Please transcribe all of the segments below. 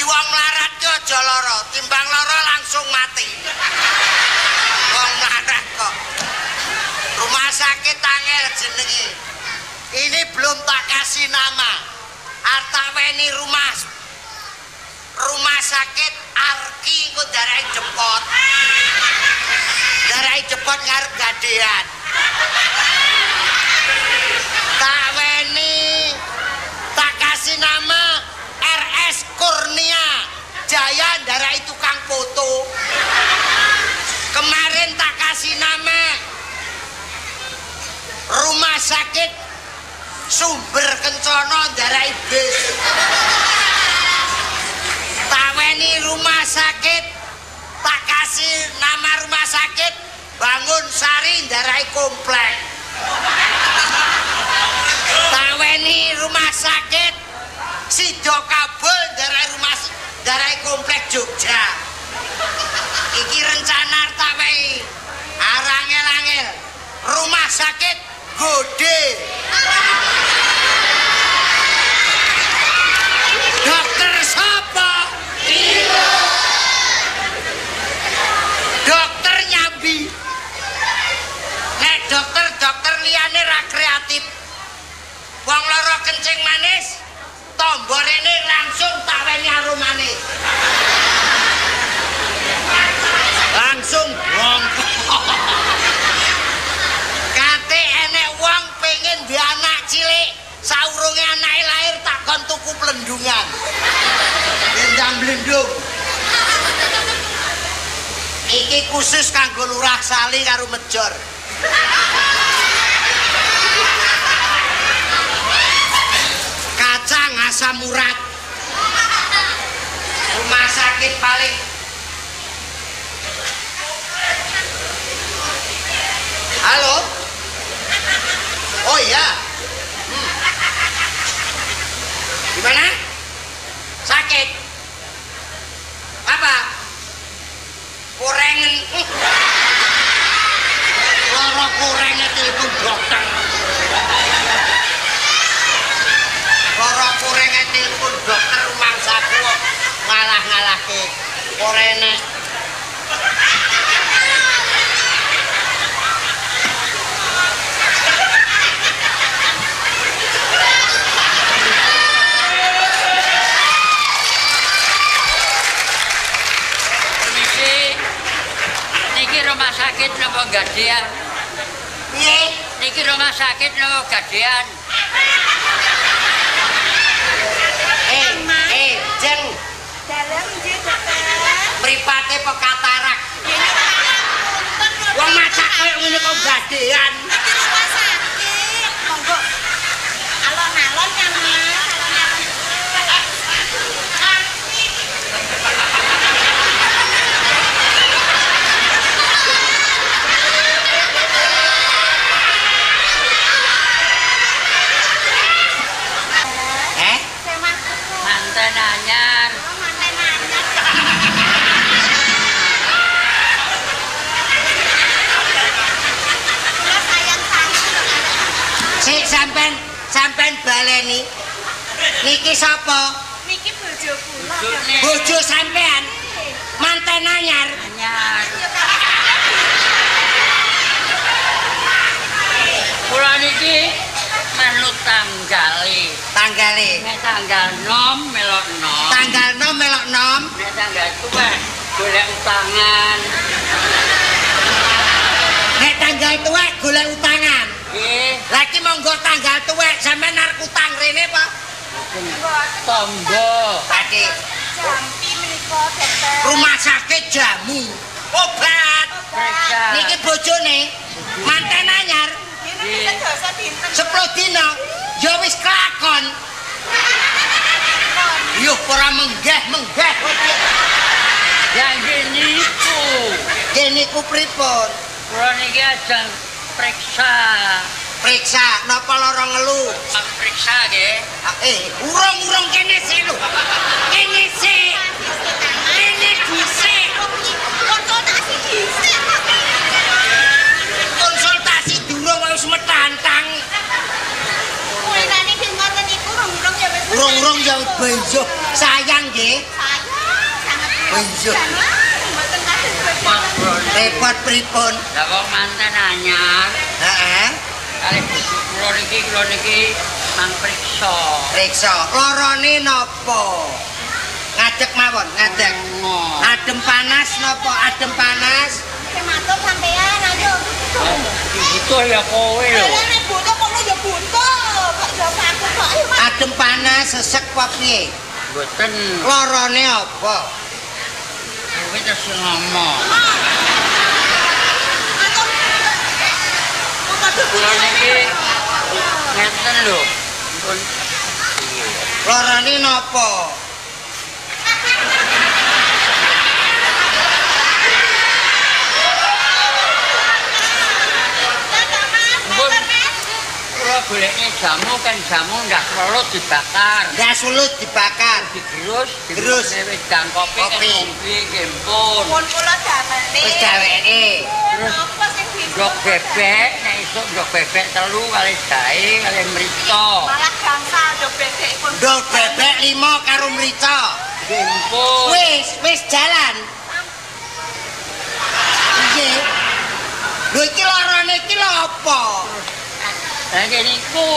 Dadi wong melarat yo aja timbang lara langsung mati. Wong melarat kok. Rumah sakit angel jenenge. Ini belum tak kasih nama. Artaweni rumah rumah sakit Arki ku darai jepot. Darai jepot ngarep gadean. Tak weni tak kasih nama Kurnia Jaya darai tukang foto. Kemarin tak kasih nama. Rumah sakit sumber kencono darai bis. taweni rumah sakit. Tak kasih nama rumah sakit. Bangun sari darai komplek. Taweni rumah sakit sido kabul darai rumah darai komplek Jogja iki rencana taweni arangel-angel rumah sakit gede dokter sapa dokter nyambi nek dokter dokter liyane ra kreatif wong lara kencing manis tombol ini langsung tak weni arumane langsung wong kate enek wong pengen di anak cilik saurunge anake lahir tak kon tuku plendungan Dendam blendung. Iki khusus kanggo lurah sali karo mejor. Kacang asam urat. Rumah sakit paling Halo? Oh iya. Hmm. Gimana? Sakit? Apa? Kurengen. Loro kurenge telepon dokter. Loro telepon dokter rumah saku kok ngalah-ngalahke. Korene. Permisi. Niki rumah sakit napa gadean? Piye? Niki rumah sakit napa gadean? Mripate apa katarak? Wong masak koyo ngene kok gadean. Baleni. Niki sapa? Niki bojo kula. Bojo sampean manten anyar. Anyar. Kula niki manut tanggale. Tanggale. Nek tanggal nom melok nom. Tanggal 6 melok nom. Nek tanggal tuwek golek utangan. Nek tanggal tuwek golek utangan. Lagi monggo tanggal tuwek sampean arep utang rene apa? tombo. Tadi Jampi menika, Dokter. rumah sakit jamu. Obat. Periksa. Niki bojone manten anyar. 10 dina ya wis kelakon. Yuh ora menggeh-menggeh. Yang niku. Kene ku pripun? Kula niki ajeng periksa. Periksa napa lara ngelu? Pak periksa nggih. Ah, Eh, urung-urung kene sik lho. Kene sik. Kene dhisik. Konsultasi dhisik. Konsultasi durung wis metantang. Kulinane ki ngoten niku urung-urung ya wis. Urung benjo. Sayang nggih. Sayang sangat Benjo. Repot pripun? Lah wong manten anyar. Heeh. Kali bojo kula niki kula niki mang priksa. Reksa, lorone napa? Ngadeg mawon, ngadeg. Adem panas napa? Adem panas. Matur sampean ayo. Itu ya kowe lho. Nek butuh kok ya butuh. Kok jawab aku kok. Adem panas sesek apa piye? Mboten Lorone apa? kowe terus ngomong. Matur. Kok kados Kula niki ngeten lho. Pun Lorone napa? Pun kula golekne jamu kan jamu ndak perlu dibakar. Ndak sulut dibakar. Digerus, Gerus. wedang kopi kan Kopi. kempun. Pun kula damel. Wis gaweke. Terus Ndok bebek, nek isuk ndok bebek telu kali jahe kali mrica. Malah gangsal do bebek pun. Ndok bebek lima karo mrica. Wis, wis jalan. Nggih. Lho iki lorone iki lho apa? Lah niku.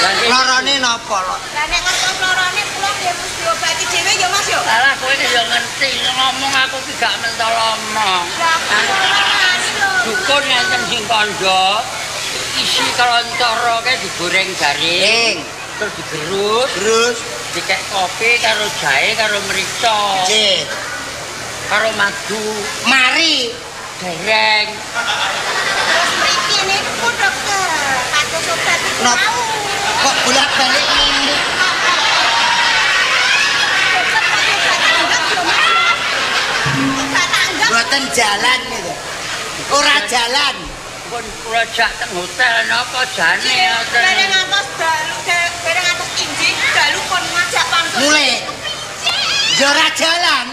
Lah niku. Lorone napa lho? Lah nek ngertos lorone kula nggih mesti diobati dhewe ya Mas yo. Salah kowe iki yo ngerti ngomong aku ki gak mentol omong. Lah. Dukun enten sing kandha isi kelontoro ke digoreng garing. Ing, Terus digerus, terus dikek kopi karo jahe karo mrica, nggih. karo madu, Mari dereng. Terus mriki niku dokter. Kados obat iku mau. kok bolak-balik ngene. Mboten jalan gitu. Ora jalan. Pun kula jak teng hotel napa jane Bareng ngoten. ngantos dalu bareng ngantos inji dalu pun ngajak panggung. Mulai. Ya ora jalan.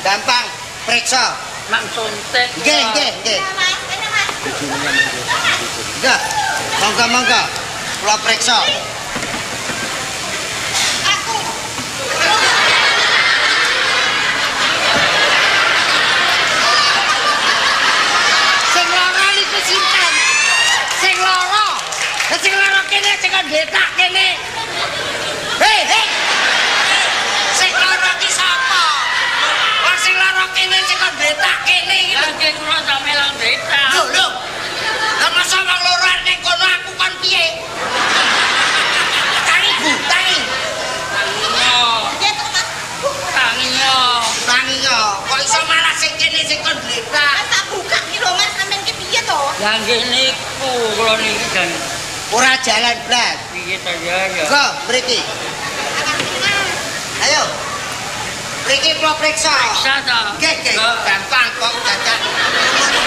Gampang periksa. Mang suntik. Nggih, nggih, nggih. Ya Mas, ini Mas. Nggih. Monggo, monggo. Kula periksa. Aku. Sing sinten? Sing lara kene sing kon detak kene. Hei, hei. Kene sing kon detak kene iki lho. Lagi kula sampe lang berita. Lho, lho. Lah masa wong loro nek kono aku kon piye? Tangi Bu, tangi. Tanginya, Ya toh Mas. tanginya. Tangi yo. Kok iso malah sing kene sing kon detak? Mas tak buka ki lho Mas, sampean ki piye to? Yang niku kula niki dan Ora jalan blas. piye ta ya ya. Go, mriki. Ayo. Mriki kula periksa. Periksa ta. Nggih, nggih. Kok Gampang kok dadak.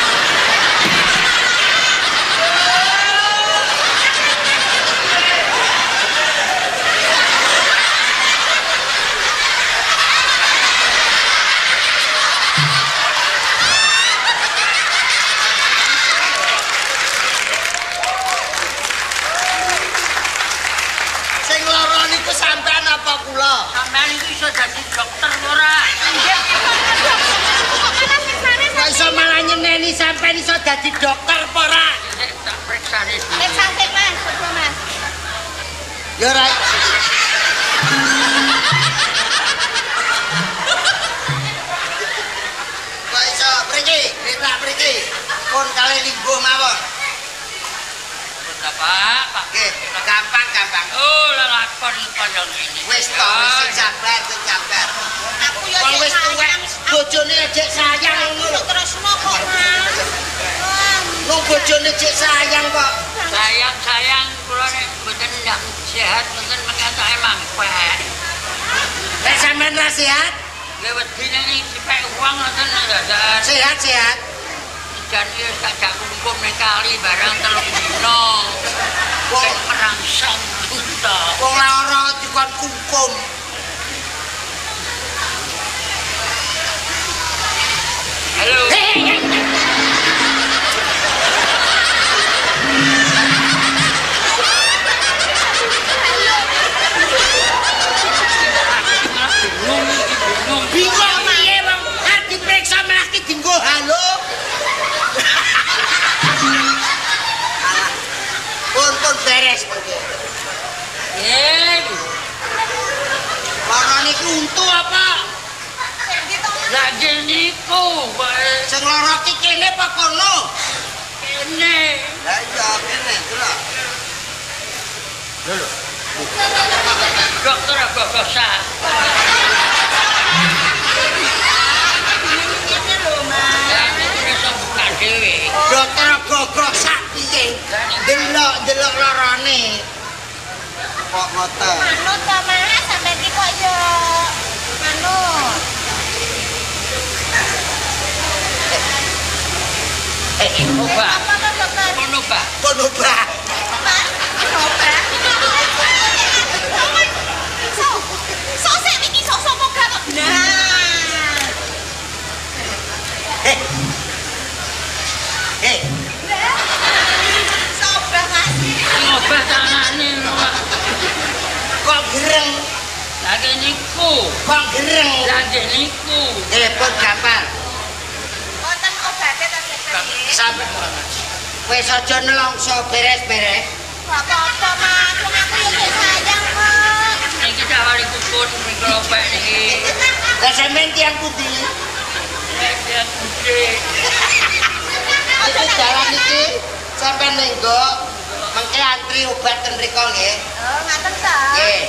Iso dadi dokter ora? Kok iso malah nyeneni sampean iso dadi dokter apa ora? Tak periksane Eh santai Mas, coba Mas. Ya ora. Kok iso mriki? Detak mriki. Pun kali lingguh mawon. Kota Pak, Pak. Nggih, gampang gampang. Oh, lelakon kaya ngene. Wis to, wis sing sabar, sing sabar. Aku yo wis tuwek, sayang. bojone ejek sayang ngono lho. Terus kok Mas. Wah, Nung bojone ejek sayang kok. Sayang-sayang kula nek mboten ndang sehat mboten mengatakan mangpek. Nek sampean ra sehat, Nggih wedi nek dipek uang ngoten dadakan. sehat-sehat. Jan iki tak jak kumpul ning kali barang telung dino. Wong merangsang buta. wong lara dikon kukum. Halo. Beres. Eh, Lara niku untu apa? Lah niku, Pak. Sing lara ki kene apa kono? Kene. Lah iya kene delok. Lho. Dokter apa kosa? Dhewe. Dokter gogok sak piye? Delok delok larane. Kok ngoten? Manut to, Mas. Sampe iki kok yo manut. Eh, Obat. Apa to, dokter? Ngono, Pak. kono Pak. Sampean nenggo mengke antri obat ten mriko nggih. Oh, ngaten ta? Nggih.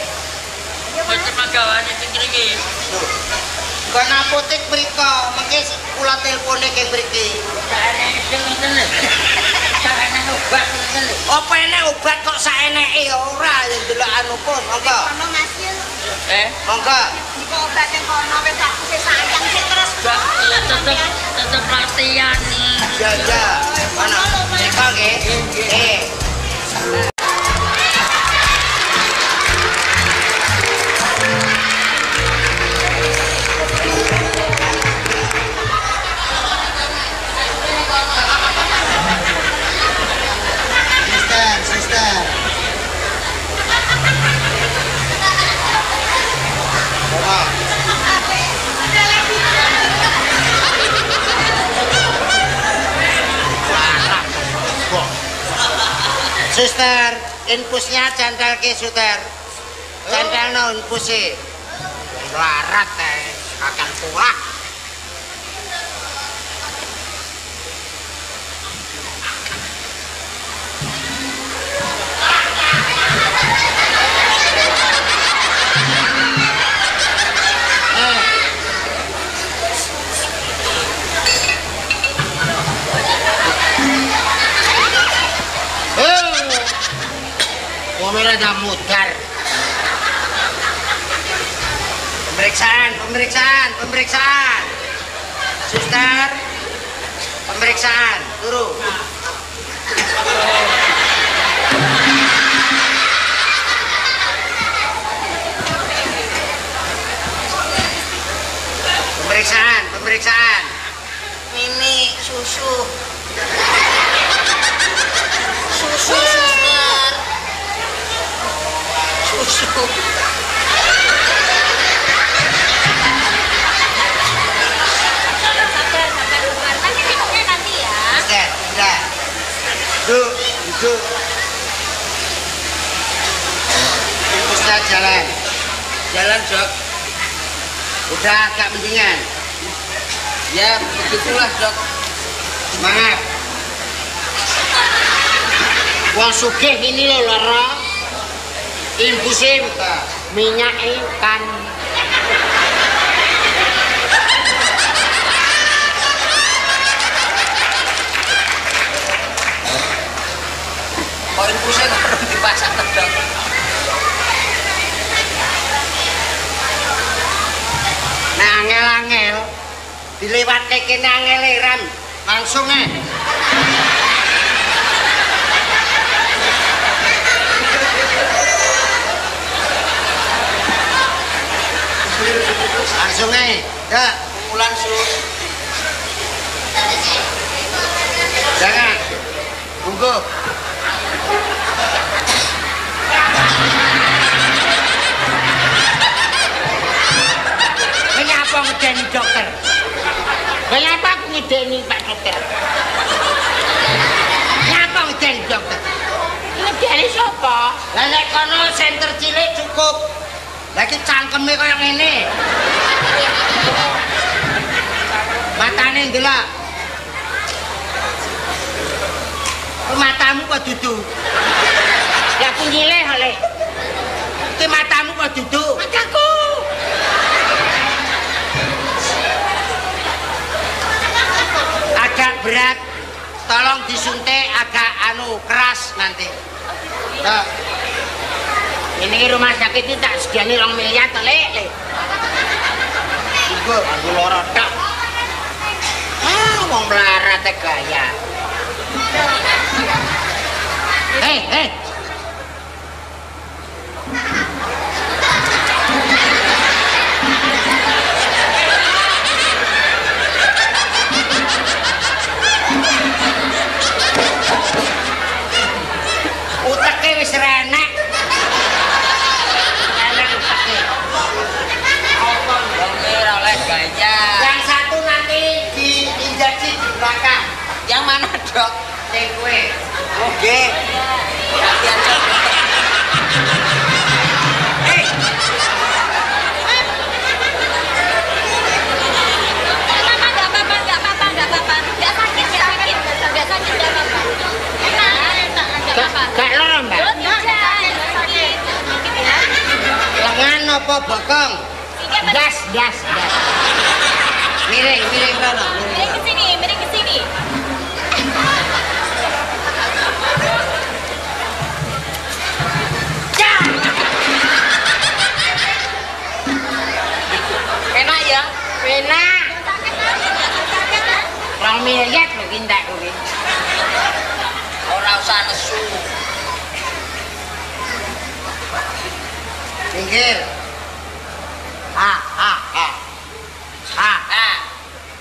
Yo, Mas. Macam magawane sing mriki. Lho. Kon apotek mriko, mengke kula telpone keng mriki. Saene sing ngoten lho. Saene obat ngoten lho. Apa enek obat kok saeneke ora yang delok anu pun, monggo. Mas yo. Eh, Monggo. Ya. Ya. Mana? Mriko nggih. Eh. Suster, infusnya centel ke suster. Centel no infusi. Larat teh, akan pulang. Pemerintah mudar. Pemeriksaan, pemeriksaan, pemeriksaan. Suster, pemeriksaan, turun. Pemeriksaan, pemeriksaan. Ini susu. Susu, suster. Susu. Sabar, sabar, sabar. Nanti minumnya nanti ya. Suster, Duduk, jalan. Jalan, Dok. Udah agak mendingan. Ya, begitulah, Dok. Semangat. Wong sugih ini lho, Lara. Infusnya minyak ikan. Kok nggak perlu dipasang dok? Nah, angel-angel. Dilewat kene angeleran. Langsung eh. Langsung eh. Ya, pukulan su. Jangan. Tunggu. Kenapa ngedeni dokter? Kenapa aku ngedeni Pak Dokter? Kenapa ngedeni dokter? Ngedeni siapa? Lah nek kono senter cilik cukup. Lah iki cangkeme kaya ngene. Matane ndelok. Matamu kok dudu. Ya aku nyilih oleh. Ki matamu kok dudu. Mataku. Agak berat. Tolong disuntik agak anu keras nanti. Nah. Ini rumah sakit ini tak segiani rong miliar to, Lek. Lek. Iku aku lara tok. Ah, wong melarat gaya. Hei, hei. belakang. Yang mana, Dok? Sing. Oke. Iya. Gantian, Dok. Bokong? Das, das, das. Miring, miring. Miliar lho ki ndak kuwi. Ora usah nesu. Pinggir. Ha, ha, ha. Ha, Ah,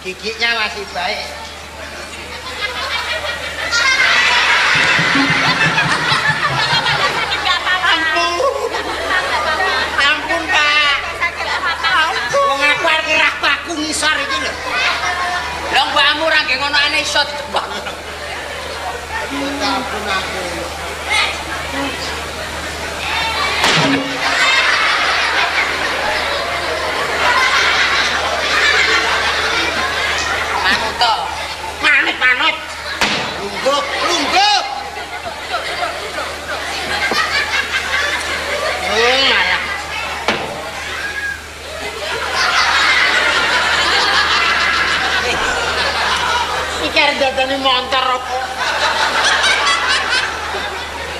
giginya masih baik. Ampun. Apa-apa. Ampun, Pak. Wong aku arep ngerah paku ngisor iki lho. Lho mbakmu ra nggih ngono ane iso Bang. Ampun. Manut to. Manut, manut. Lungguk, lungguk. Oh, malah. Iki dadani montor?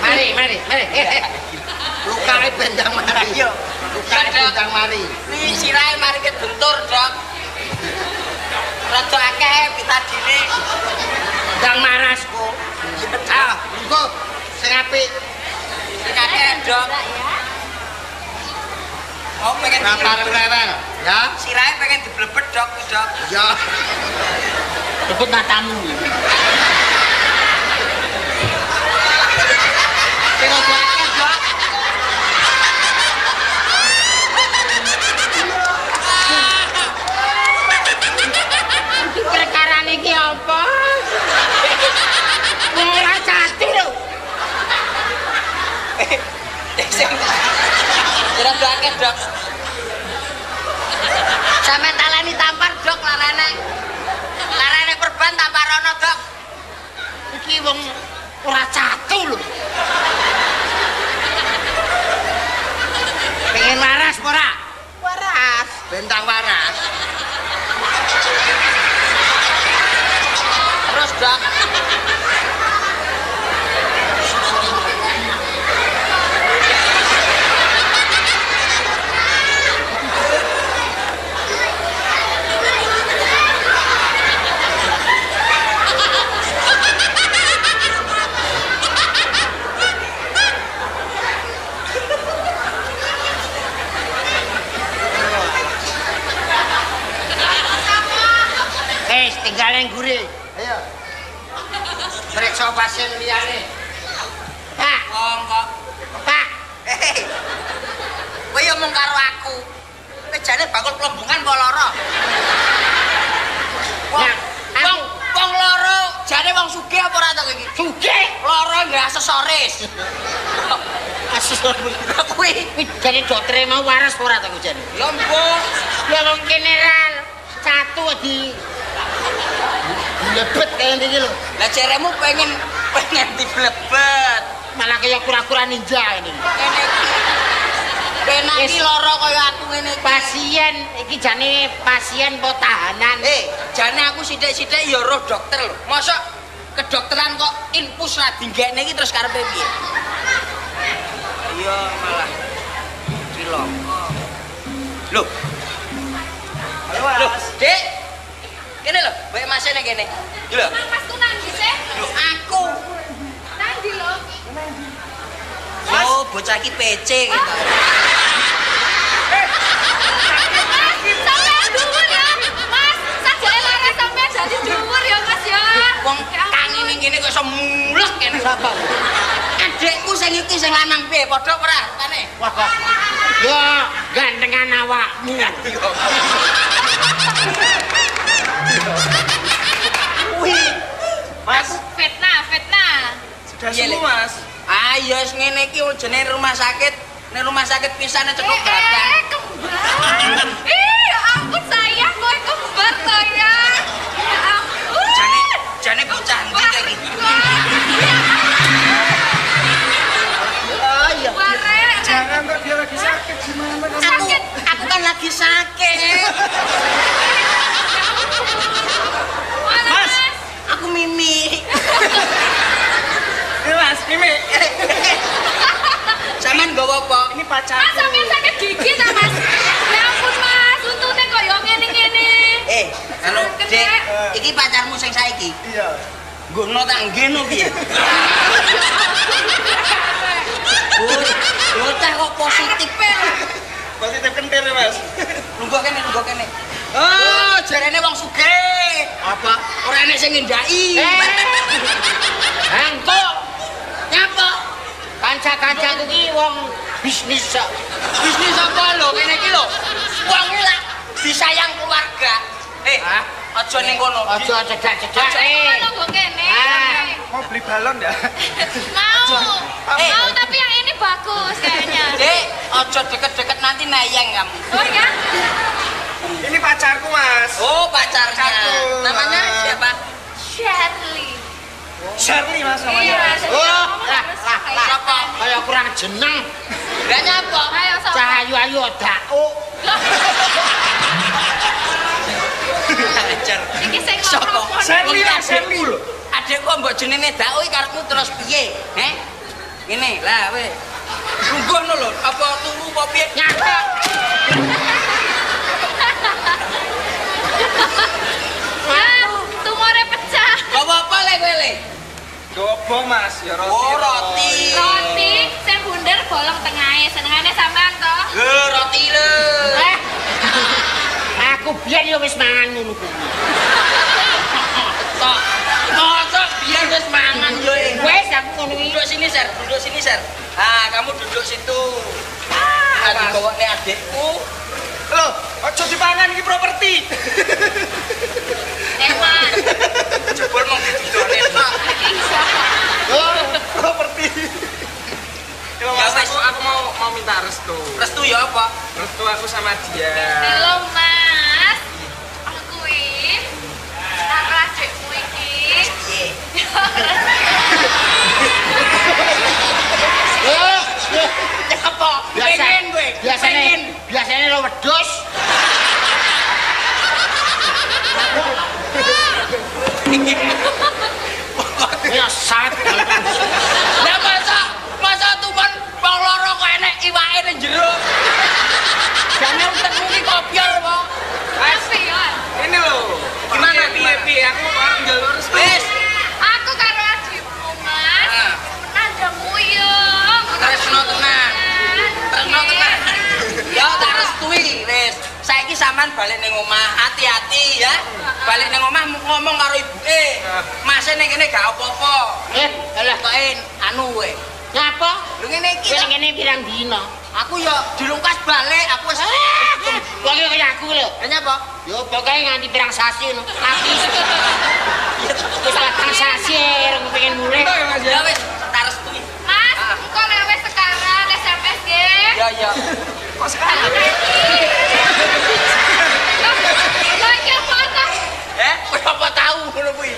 Mari, mari, mari. Lukane bendang mari. Iya, Dok. bendang mari. Ini sirahe mari ke bentur, Dok. Rada akeh pitadine. Bendang marasku. Ah, lungguk. Sing apik. Sing akeh, Dok. Oh, pengen diblebet. rewel, ya. Sirahe pengen diblebet, Dok, Dok. Ya. Rebut matamu. Sing rada akeh, Dok. Perkarane iki apa? Ora cati lho. Sing rada akeh, Dok. Sampe taleni tampar, Dok, larene. Dok. Iki wong ora catu lho. Pengen waras ora? Waras. Bentang waras. Terus, Dok. Eh, tinggal yang gurih. Ayo. Periksa pasien liyane. Pak, Wong kok. Pak. Hei. Kowe yo mung karo aku. Kowe jane bakul plembungan apa lara? Wong, Nah, aku- wong, wong loro jane wong sugih apa ora to kowe iki? Sugih. Lara nggak aksesoris. Asus Kuwi kuwi jane waras ora to jane. ya mbok Ya wong kene ral satu di lebet kayak gini lho. lah ceremu pengen pengen diblebet. Malah kayak kura-kura ninja ini. Kene iki penak Wis. iki lara kaya aku ngene iki. Pasien iki jane pasien po tahanan. Eh, jane aku sithik-sithik ya roh dokter lho. Mosok kedokteran kok infus ra dinggekne iki terus karepe piye? Iya, malah. Lho. Halo, Mas. Dek. Kene lho, bae masene kene. Iki lho. Mas ku nang ndi sih? Lho, aku. Nang ndi lho? Oh, bocah iki PC gitu. Mas, sampean dhuwur ya. Mas, sajake lara sampean dadi dhuwur ya, Mas ya. Wong Ya ampun. kang ning kene kok iso mulek kene. Sapa? Adekku sing iki sing lanang piye? Padha ora rupane? Wah kok. Ya gantengan awakmu. Wih. Mas, Fitnah, fitnah. sudah sembuh, Mas. Ayo wis ngene iki jenenge rumah sakit. Nek rumah sakit pisane Eh, cukup eh, gagang. kembar. Ih, ya ampun sayang, kowe kembar to ya. Ampun. Jane jane bocah ndi Wah, kayak iki? Gimana kamu? Aku aku kan lagi sakit. Mana, Mas. Mas? Aku mimi. Ini mas, Mimi, Saman gowo apa? ini Mas pacarku. sampean sakit gigi ta, Mas? Ya ampun, Mas. Untune kok yo ngene-ngene. Eh, anu, Sakit, Dek, iki pacarmu sing saiki. Iya. Gono tak ngeno piye? Bocah kok positif. Positif kentir ya mas. Lungguh kene, lungguh kene. Oh, jarene wong sugih. Apa? Ora enek sing ngendaki. Eh. Hantu. Nyapa? Kanca-kancaku ki wong bisnis. Bisnis apa lho kene iki lho? Wong iki lah disayang keluarga. Eh, aja ning kono. Aja cedak-cedak. Saya Eh. ngono kok kene. Ah. Mau beli balon ya? Mau. Eh. Mau tapi yang ini bagus kayaknya. Dek, aja deket-deket nanti nayang kamu. Oh ya? Ini pacarku mas. Oh, pacarnya. Pacarku. Namanya siapa? Shirley. Shirley mas Iya, namanya. Mas. Oh, lah, lah, kayak lah. Siapa? Kayak kurang jeneng. Gak nyapa. Ayo sama. Cahayu ayu dako. Ajar. Iki sing Sopo? ngomong. Shirley, adekku Shirley. Adekku mbok jenenge Dao iki karepmu terus piye? Heh? Ngene, lah we. Lungguhno lho, apa turu apa piye? Nyata. Ya, tumore pecah. Gak apa-apa le kowe le. Gobo mas, ya roti. Oh, roti. Roti sing bunder bolong tengahe. Senengane sampean to? Ge roti le. Eh. Aku biar ya wis mangan ngono kuwi. Tok. Mosok biar wis mangan yo. Wis aku ngono iki. Duduk sini, Ser. Duduk sini, Ser. Ah, kamu duduk situ. Ah, Mas. dikowokne adekku. Loh, ojo dipangan ini properti. Eman. Didudukne tok. Iki sapa? Oh, properti. Ya Ya, mas, wes. aku, aku mau mau minta restu. Restu ya apa? Restu aku sama dia. Halo Mas. Aku iki karo adikmu iki. Oh. Apa? Biasa. Pengen kowe. Biasane Pengen. biasane lo wedhus. Ya sat. Lah masa masa tuman wong loro kok enek iwake ning jero. Jane utekmu iki kopior? Tapi ya. Ini loh. Gimana, Piye, aku orang jalur restu. Wis, Tresno tenan. Tresno tenan. Ya tak restui wis. Saiki sampean balik ning omah, hati-hati ya. Balik ning omah ngomong karo ibuke. Mase ning kene gak apa-apa. Eh, alah Tokin anu kowe. ngapa? Lho ngene iki. Lho. ngene pirang dina? Aku yo dilungkas balik, aku wis Wong kaya aku lho. Lah nyapa? Yo pokoke nganti pirang sasi ngono. Mati. Wis sasi rong pengen ya? Ya wis, iya iya kok sekarang lo ini apa eh? kok apa tahu ngono kuwi?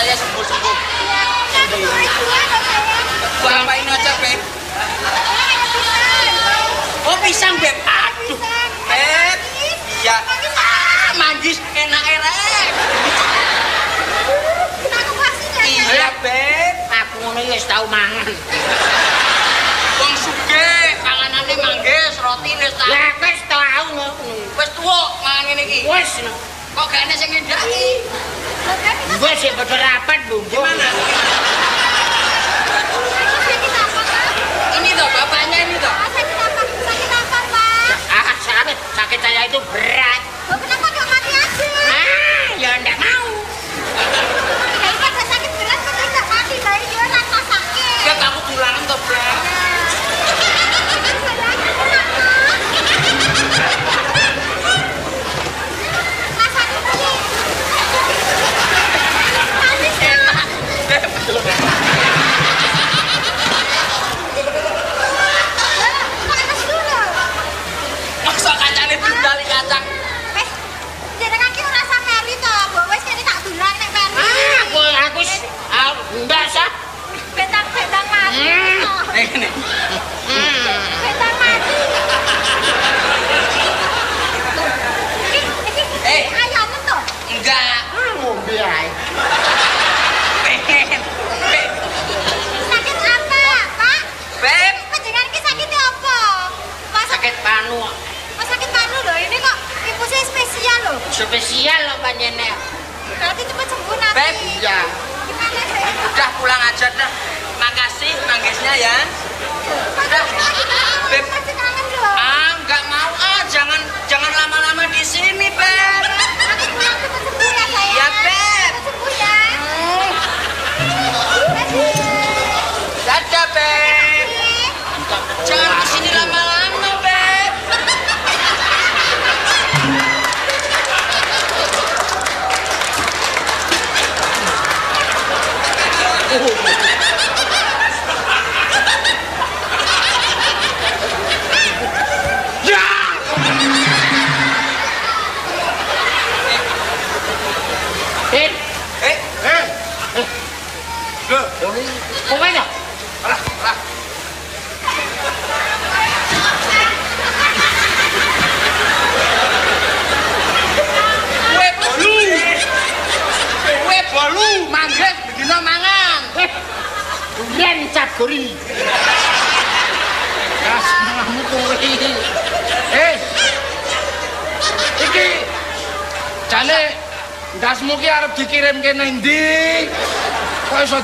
saya sembuh-sembuh. Kurang main aja, Beb. Oh, pisang, Beb. Aduh, Beb. Ya. Manggis, enak erek. Iya, Beb. Aku mau yes tahu mangan. Wong sugih, nanti manggis, roti tau. tahu. Lepas tahu ngono. pas tua mangan ini. Wes Wis. Kok gak ana sing? Gue sih berperapat bu. Gimana? Ini loh bapaknya ini loh. Sakit apa? Sakit apa pak? Ah sakit, sakit saya itu berat.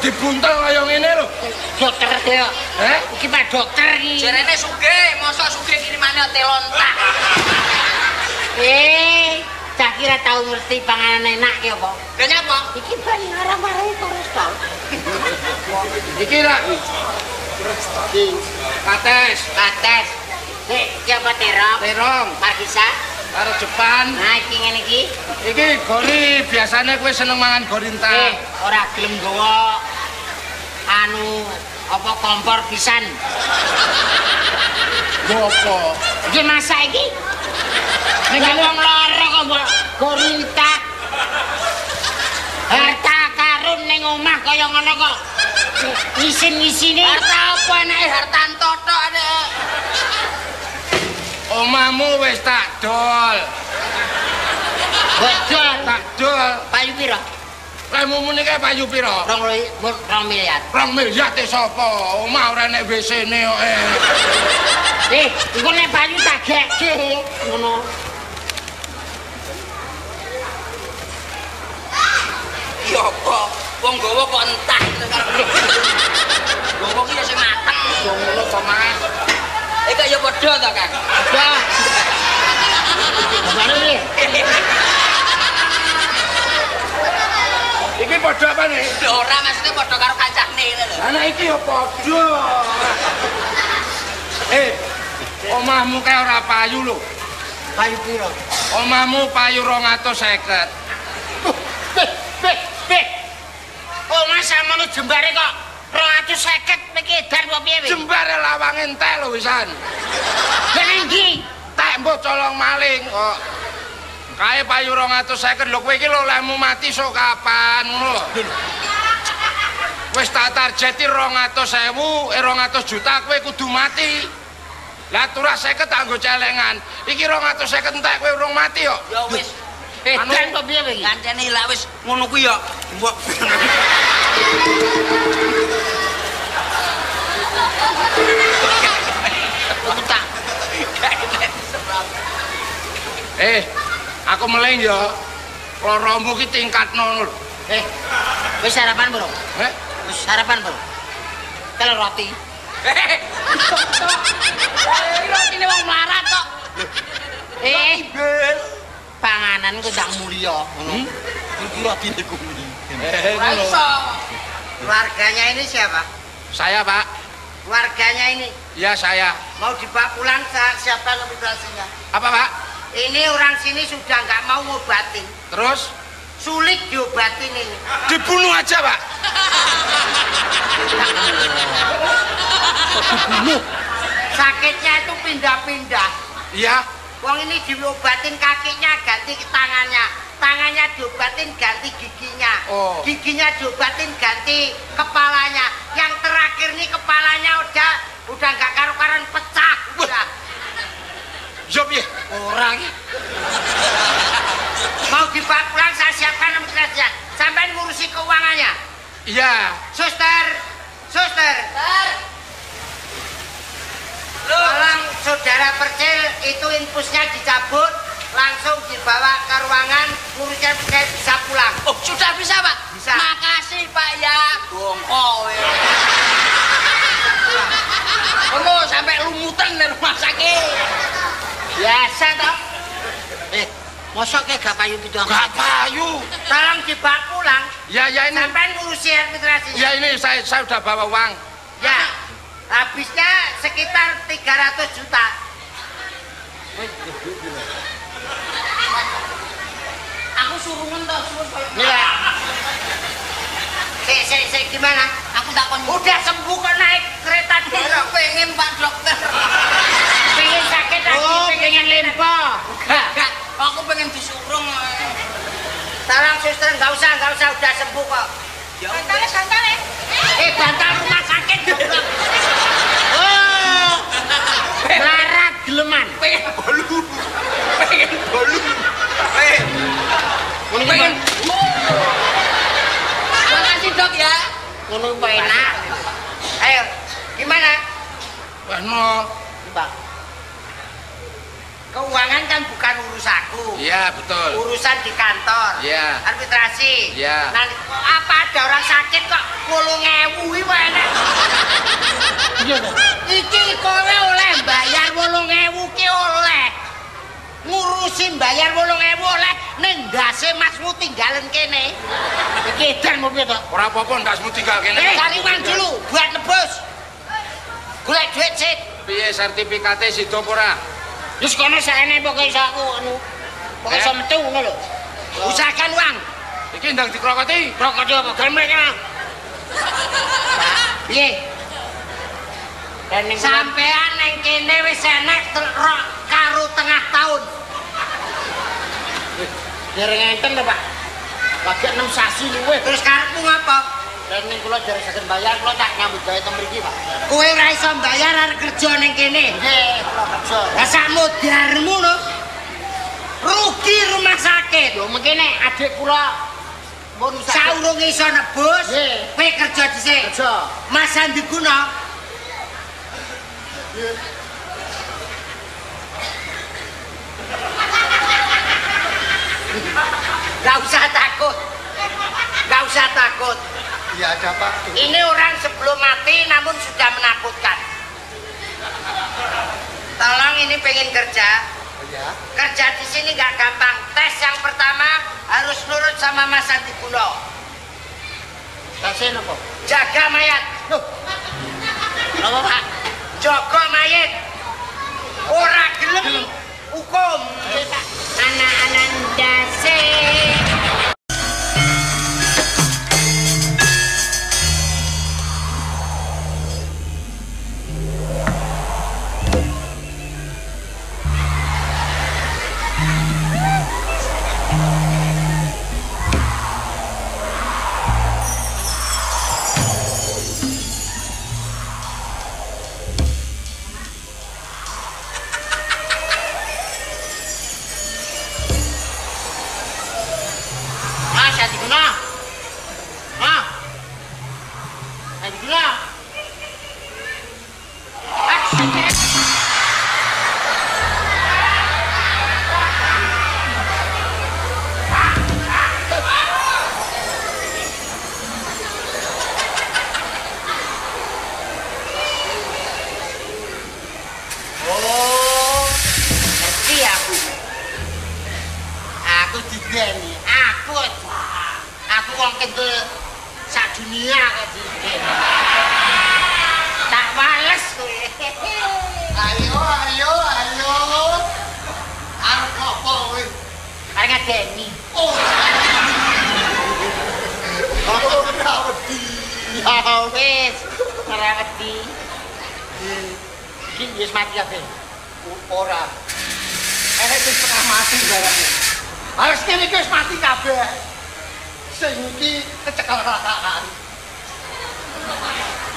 dibuntel kaya ngene lho. Dokter ya. Eh? Iki Pak dokter iki. Jarene sugih, mosok sugih kirimane telon eh, tak. Eh, cah kira tau ngerti panganan enak ki apa. Lah nyapa? Iki ban marah-marahi terus ta. Iki ra. Kates, kates. Nek, iki apa terong? Terong. Margisa. Karo Jepang. Nah, iki ngene iki. Iki gori, biasane kowe seneng mangan gori ta. Eh, ora gelem gowo. Anu apa kompor pisan. Gopo? Iki masak iki. Nek wong lara kok mbok gorinta. Harta karun ning omah kaya ngono kok. Ngisin-ngisine Harta apa enake harta entotok adek? Omahmu wis tak dol. bodol. Tak dol. Payu pira? Lemu muni kae payu pira? Rong li- mur- rong miliar. Rong miliar te sapa? Omah ora nek WC-ne kok. eh. Iku nek payu tak gekke ngono. Ya apa? Wong gawa kok entah. Ki ya sing mateng. Yo ngono to, Mas. Eh kok ya padha to, Kang? Dah. Baru Iki padha apa nih? Lho ora maksudnya padha karo kancane lho. Anak iki ya padha. Eh, omahmu kae ora payu lho. Payu pira? Omahmu payu 250. Beh, beh, beh. Oh, Mas samono jembare kok 250 iki edan apa piye, Wi? Jembare lawang entek lho wisan. Lah ndi? Tak mbok colong maling kok. Kae payu 250 lho kowe iki lho lemu mati sok kapan ngono lho. Wis tak targeti 200.000, eh 200 juta kowe kudu mati. Lah turah 50 tak nggo celengan. Iki 250 entek kowe urung mati kok. Ya wis. Edan apa piye, Wi? Kancane lah wis ngono kuwi ya. Mbok. Eh, aku meleng ya. Loromu ki tingkatno. Eh, wis sarapan belum? Eh, Wis sarapan belum? Telur roti. Eh, rotine wong melarat kok. Eh, panganan ku ndang mulya ngono. Iki rotine ku eh Ora ngono. iso. Keluarganya ini siapa? Saya, Pak. Keluarganya ini Ya, saya. mau dibawa pulang siapa imigrasinya? Apa, Pak? Ini orang sini sudah nggak mau ngobatin. Terus Sulit diobatin ini. dibunuh aja, Pak. Sakitnya itu pindah-pindah. Iya. Wong ini diobatin kakinya ganti tangannya. Tangannya diobatin ganti giginya. Oh. Giginya diobatin ganti kepalanya. Yang terakhir nih kepalanya udah udah nggak karu-karuan pecah. Udah. Yo piye? Ora iki. Mau dibawa pulang saya siapkan imigrasinya. Sampai ngurusi keuangannya. Iya. Suster, suster. Tolong saudara percil itu infusnya dicabut, langsung dibawa ke ruangan, ngurusnya saya bisa pulang. Oh, sudah bisa, Pak? Bisa. Makasih, Pak ya. Bongko. ya. Ono sampai lumutan di rumah sakit. Biasa toh. Eh, mosok ke gak payu pitu Gak payu. Tolong dibawa pulang, Ya, ya ini. sampai ngurusi administrasinya. Ya ini saya saya udah bawa uang. Ya, habisnya sekitar 300 juta. Aku surungan toh, suruh Ya. Sik, sik, sik, gimana? Aku tak kon Udah sembuh kok naik kereta dulu. pengen Pak Dokter. Pengen sakit lagi, Oh, pengen pengen limpo. Enggak, aku pengen disurung. Tolong suster, nggak usah, nggak usah, udah sembuh kok. Ya Bantale, bantale. Eh, bantal rumah sakit goblok. Oh. Melarat geleman. pengen bolu. Pengen bolu. Eh, pengen. Pak. Makasih, Dok ya. ngono enak. Ayo, gimana? Wah no. Pak. Keuangan kan bukan urusanku. Iya betul. Urusan di kantor. Iya. Arbitrasi. Iya. Nanti apa ada orang sakit kok 80.000 iki wae enak. Iya to. Iki kowe oleh bayar 80.000 ki oleh. Ngurus mesti bayar 8000 oleh ning ndase masmu tinggalen kene. Iki edan mau piye to? Ora apa-apa ndasmu tinggal kene. Eh, cari uang dulu buat nebus. Golek duit sik. Piye sertifikate sida apa ora? Wis kono sakene pokoke iso aku anu. Pokoke iso metu ngono lho. Usahakan uang. Iki ndang dikrokoti. Rokok apa? Gal mereka. Piye? Dan sampean ning kene wis enek terok karo tengah tahun. Dereng enten lho, Pak. Lagi 6 sasi luwih. Terus karepmu ngapa? Dan ning kula jare saged bayar kula tak nyambut gawe teng mriki, Pak. Kowe ora iso bayar arep kerja ning kene. Nggih, kula kerja. Lah sak modarmu lho. Rugi rumah sakit. Lho mengkene adik kula mun Saurung iso nebus, kowe kerja dhisik. kerja. Mas Andi Guna. Gak usah takut. Gak usah takut. Iya ada Pak. Ini orang sebelum mati namun sudah menakutkan. Tolong ini pengen kerja. Ya. Kerja di sini gak gampang. Tes yang pertama harus nurut sama Mas Andi Kuno. Tasih napa? Jaga mayat. Loh. Napa, Pak? Jaga mayat. Ora gelem hukum. Anak-anak dase. Ngedeni. Oh. Aku ora wedi. Ya wis, ora wedi. Iki wis mati kabeh. Ora. Eh wis pernah mati barangnya. Harus kene iki wis mati kabeh. Sing iki keceklakakan.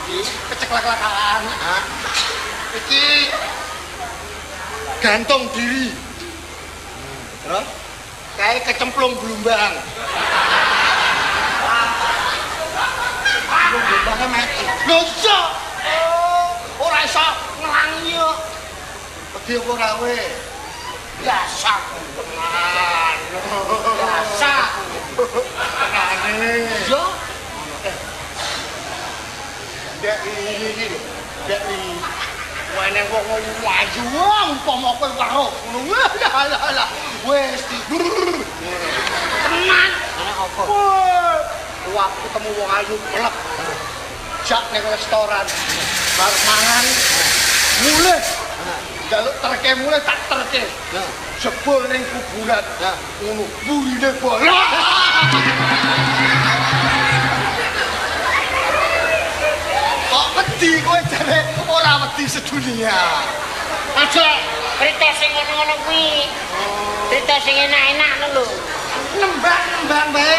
Iki keceklakakan. Hah? Iki gantung diri. Terus kayak kecemplung gelombang. Gelombangnya mati. Lho iya. Oh, ora iso nglangi yo. Wedi apa ora kowe? Biasa. Biasa. Tenane. Yo. Dek iki lho. Dek Wene wong maju umpama kowe karo ngono. Lah lah lah. Wes di Tenan. Ana apa? Wah, Wah, ketemu wong ayu melek. Jak ning restoran. Bar mangan. Mulih. Jaluk terke mulih tak terke. Nah, Jebol ning kuburan. Ngono burine bolak. Wedi sedunia. Aja cerita sing ngono-ngono kuwi. Cerita sing enak-enak lho. Nembang-nembang bae.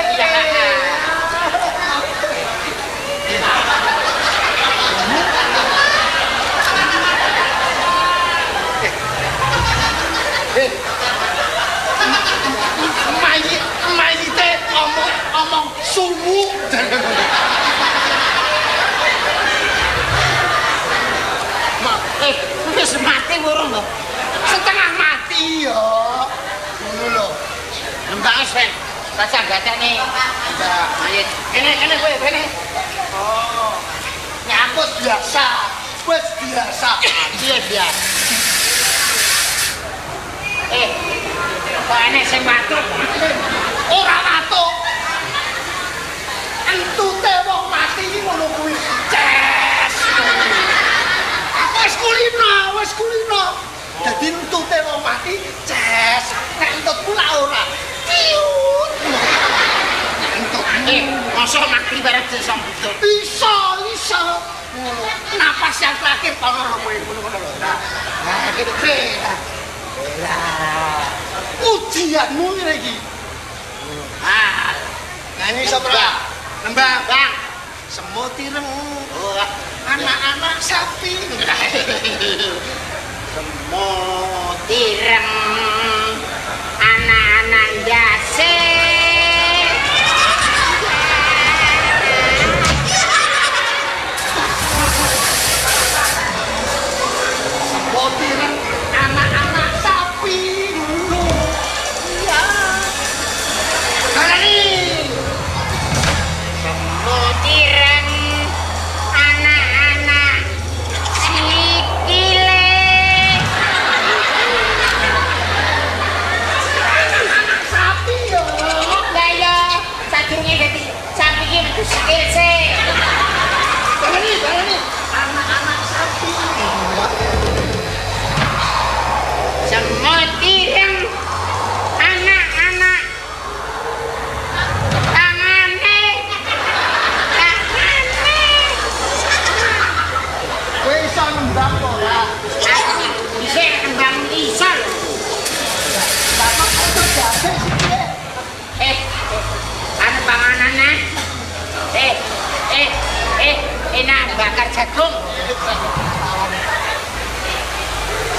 Eh. Mayit, mayite omong omong sumu. Burung lho. Setengah mati. Iya. Ngono lho. Mbak Sven, rasa gatene. Mbak. Kene kene kowe kene. Oh. Nyambut biasa. Wes biasa. Iya biasa. Eh, Kok enek sing watuk? Ora watuk. Entute wong mati iki ngono kuwi. Ces. Wis kulino, wis kulino. Dadi entute wong mati, ces. Nek entutku lak ora. Ciut. Entut. Eh, masa mati bareng disambut. Bisa, bisa. Ngono. Napas yang terakhir kono kowe ngono-ngono lho. Nah, nah gitu kene. Lah. Ujianmu ngene iki. Ah, nyanyi sapa? Nembang, Bang. Semut ireng. Anak-anak sapi. Semut ireng enak bakar jagung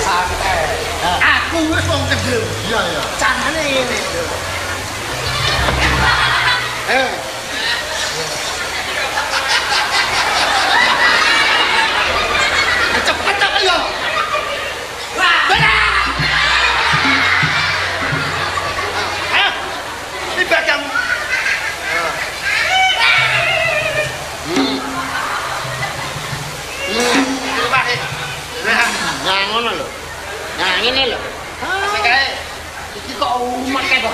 Santai. Aku wis wong kendel. Iya ya. Carane ngene. Eh. Nah ngono lho nah ngene lho Sing kae iki kok umat kae kok.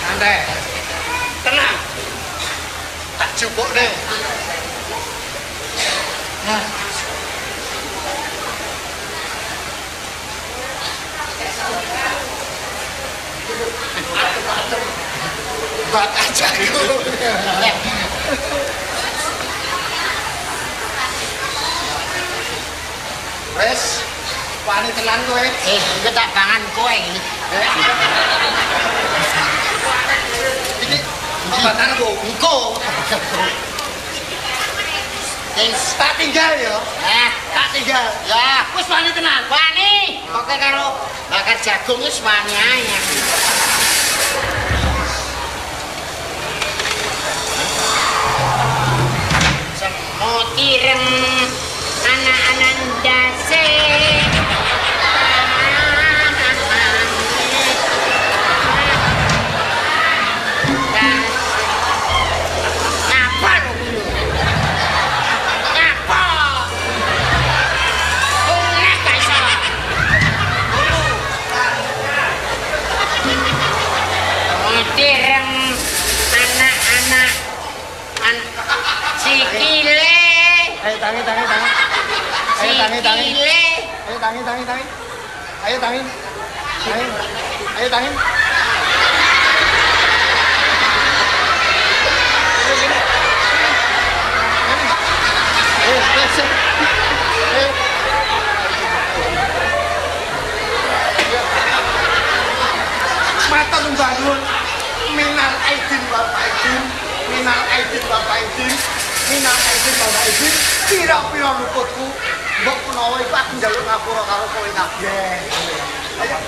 Santai. Tenang. Tak jupuk deh. Bat aja Wes, wani tenan kowe. eh iki tak pangan kowe iki Iki obatanku. Engko. wis Tak tinggal ya. eh Tak tinggal. ya wis wani tenan wani pokoke karo bakar jagung wis wani ae ireng anak-anak dase tangi tangi tangi. Ayo tangi tangi. Ayo tangi tangi tangi. Ayo tangi. Ayo. Ayo tangi. Mata membangun minal aidin wal faidin minal aidin wal faidin Ina ini mau ini tidak punya lukutku Bok penawai aku njaluk ngapura karo kowe kabeh Ayo.